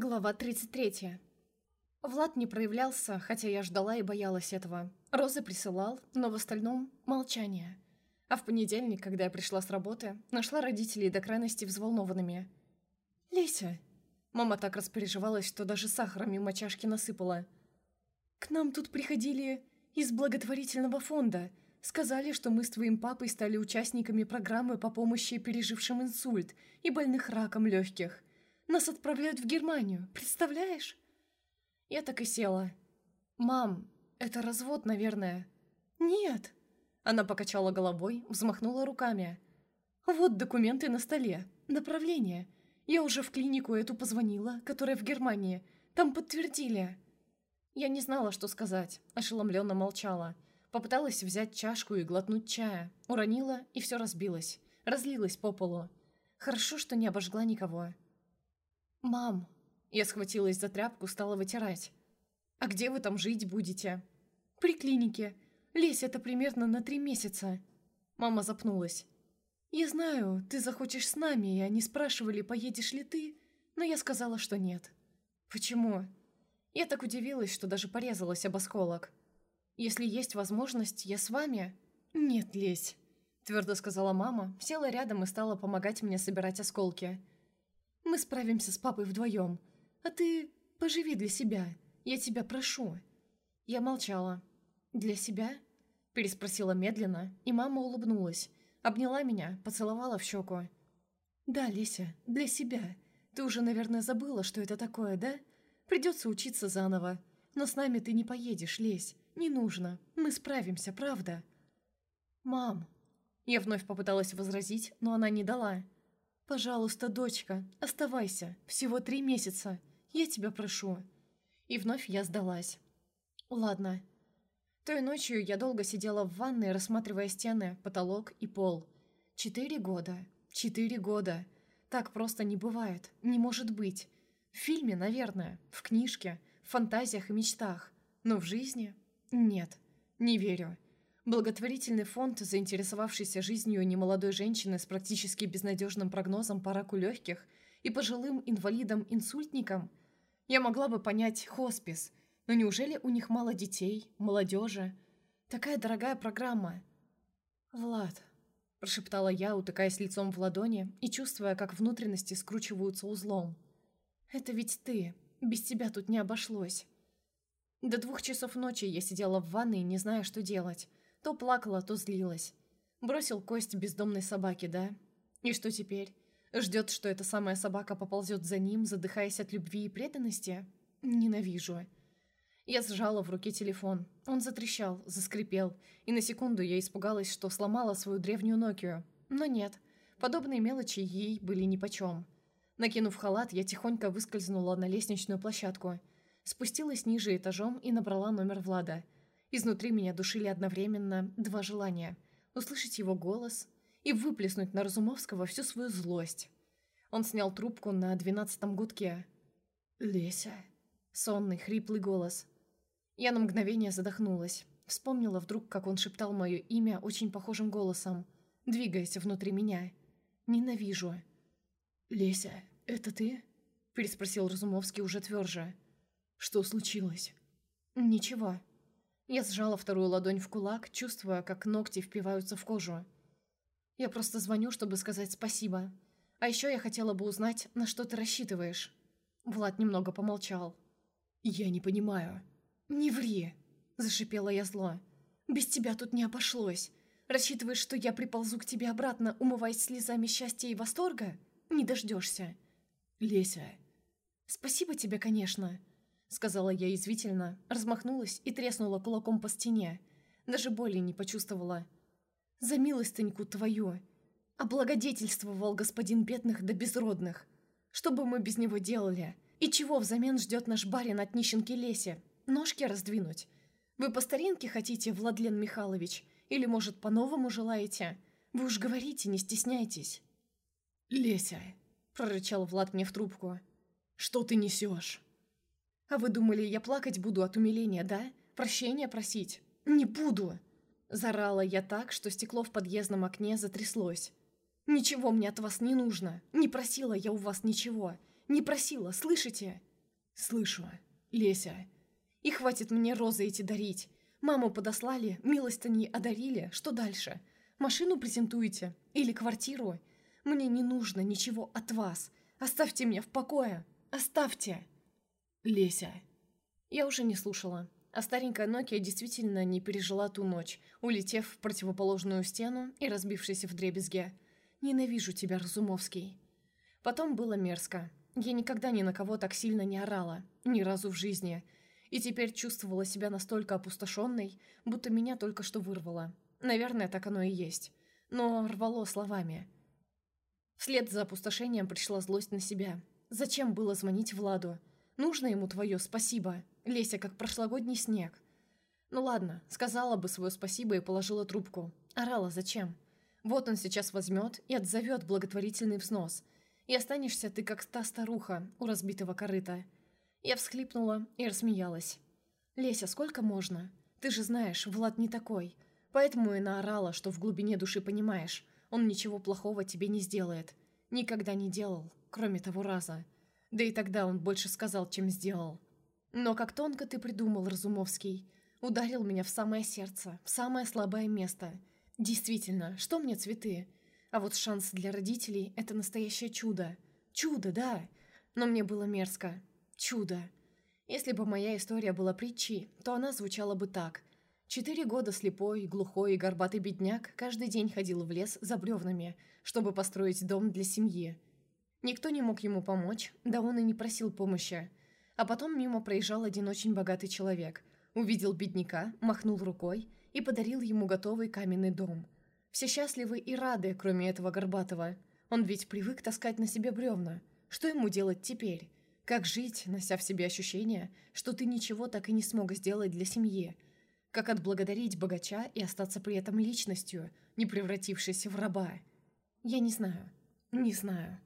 Глава 33. Влад не проявлялся, хотя я ждала и боялась этого. Розы присылал, но в остальном – молчание. А в понедельник, когда я пришла с работы, нашла родителей до крайности взволнованными. «Леся!» Мама так распереживалась, что даже сахара мимо чашки насыпала. «К нам тут приходили из благотворительного фонда. Сказали, что мы с твоим папой стали участниками программы по помощи пережившим инсульт и больных раком легких. Нас отправляют в Германию, представляешь?» Я так и села. «Мам, это развод, наверное». «Нет». Она покачала головой, взмахнула руками. «Вот документы на столе. Направление. Я уже в клинику эту позвонила, которая в Германии. Там подтвердили». Я не знала, что сказать, ошеломленно молчала. Попыталась взять чашку и глотнуть чая. Уронила, и все разбилось. Разлилось по полу. Хорошо, что не обожгла никого. «Мам!» Я схватилась за тряпку, стала вытирать. «А где вы там жить будете?» «При клинике. Лезь, это примерно на три месяца». Мама запнулась. «Я знаю, ты захочешь с нами, и они спрашивали, поедешь ли ты, но я сказала, что нет». «Почему?» Я так удивилась, что даже порезалась об осколок. «Если есть возможность, я с вами?» «Нет, лезь», — твердо сказала мама, села рядом и стала помогать мне собирать осколки. Мы справимся с папой вдвоем. А ты поживи для себя. Я тебя прошу». Я молчала. «Для себя?» Переспросила медленно, и мама улыбнулась. Обняла меня, поцеловала в щеку. «Да, Леся, для себя. Ты уже, наверное, забыла, что это такое, да? Придется учиться заново. Но с нами ты не поедешь, Лесь. Не нужно. Мы справимся, правда?» «Мам!» Я вновь попыталась возразить, но она не дала. «Пожалуйста, дочка, оставайся. Всего три месяца. Я тебя прошу». И вновь я сдалась. «Ладно». Той ночью я долго сидела в ванной, рассматривая стены, потолок и пол. Четыре года. Четыре года. Так просто не бывает. Не может быть. В фильме, наверное. В книжке. В фантазиях и мечтах. Но в жизни? Нет. Не верю. Благотворительный фонд, заинтересовавшийся жизнью немолодой женщины с практически безнадежным прогнозом по раку легких и пожилым инвалидам-инсультникам, я могла бы понять хоспис, но неужели у них мало детей, молодежи? Такая дорогая программа. «Влад», – прошептала я, утыкаясь лицом в ладони и чувствуя, как внутренности скручиваются узлом. «Это ведь ты. Без тебя тут не обошлось». До двух часов ночи я сидела в ванной, не зная, что делать. То плакала, то злилась. Бросил кость бездомной собаке, да? И что теперь? Ждет, что эта самая собака поползет за ним, задыхаясь от любви и преданности? Ненавижу. Я сжала в руке телефон. Он затрещал, заскрипел, и на секунду я испугалась, что сломала свою древнюю Нокию. Но нет, подобные мелочи ей были нипочем. Накинув халат, я тихонько выскользнула на лестничную площадку. Спустилась ниже этажом и набрала номер Влада – Изнутри меня душили одновременно два желания – услышать его голос и выплеснуть на Разумовского всю свою злость. Он снял трубку на двенадцатом гудке. «Леся». Сонный, хриплый голос. Я на мгновение задохнулась. Вспомнила вдруг, как он шептал мое имя очень похожим голосом, двигаясь внутри меня. «Ненавижу». «Леся, это ты?» переспросил Разумовский уже тверже. «Что случилось?» «Ничего», я сжала вторую ладонь в кулак, чувствуя, как ногти впиваются в кожу. Я просто звоню, чтобы сказать спасибо. А еще я хотела бы узнать, на что ты рассчитываешь. Влад немного помолчал. «Я не понимаю». «Не ври!» – зашипела я зло. «Без тебя тут не обошлось. Рассчитываешь, что я приползу к тебе обратно, умываясь слезами счастья и восторга? Не дождешься». «Леся». «Спасибо тебе, конечно. — сказала я язвительно, размахнулась и треснула кулаком по стене. Даже боли не почувствовала. «За милостыньку твою!» Облагодетельствовал господин бедных да безродных. Что бы мы без него делали? И чего взамен ждет наш барин от нищенки Леси? Ножки раздвинуть? Вы по старинке хотите, Владлен Михайлович? Или, может, по-новому желаете? Вы уж говорите, не стесняйтесь. «Леся!» — прорычал Влад мне в трубку. «Что ты несешь?» «А вы думали, я плакать буду от умиления, да? Прощения просить? Не буду!» Зарала я так, что стекло в подъездном окне затряслось. «Ничего мне от вас не нужно. Не просила я у вас ничего. Не просила, слышите?» «Слышу. Леся». «И хватит мне розы эти дарить. Маму подослали, милостыней одарили. Что дальше? Машину презентуете? Или квартиру? Мне не нужно ничего от вас. Оставьте меня в покое. Оставьте!» «Леся». Я уже не слушала. А старенькая Nokia действительно не пережила ту ночь, улетев в противоположную стену и разбившись в дребезге. «Ненавижу тебя, Разумовский». Потом было мерзко. Я никогда ни на кого так сильно не орала. Ни разу в жизни. И теперь чувствовала себя настолько опустошенной, будто меня только что вырвало. Наверное, так оно и есть. Но рвало словами. Вслед за опустошением пришла злость на себя. Зачем было звонить Владу? Нужно ему твое спасибо. Леся, как прошлогодний снег. Ну ладно, сказала бы свое спасибо и положила трубку. Орала зачем? Вот он сейчас возьмет и отзовет благотворительный взнос. И останешься ты, как та старуха у разбитого корыта. Я всхлипнула и рассмеялась. «Леся, сколько можно? Ты же знаешь, Влад не такой. Поэтому и наорала, что в глубине души понимаешь, он ничего плохого тебе не сделает. Никогда не делал, кроме того раза. Да и тогда он больше сказал, чем сделал. Но как тонко ты придумал, Разумовский. Ударил меня в самое сердце, в самое слабое место. Действительно, что мне цветы? А вот шанс для родителей – это настоящее чудо. Чудо, да. Но мне было мерзко. Чудо. Если бы моя история была притчей, то она звучала бы так. Четыре года слепой, глухой и горбатый бедняк каждый день ходил в лес за бревнами, чтобы построить дом для семьи. Никто не мог ему помочь, да он и не просил помощи. А потом мимо проезжал один очень богатый человек. Увидел бедняка, махнул рукой и подарил ему готовый каменный дом. Все счастливы и рады, кроме этого Горбатого. Он ведь привык таскать на себе бревна. Что ему делать теперь? Как жить, нося в себе ощущение, что ты ничего так и не смог сделать для семьи? Как отблагодарить богача и остаться при этом личностью, не превратившейся в раба? Я не знаю. Не знаю.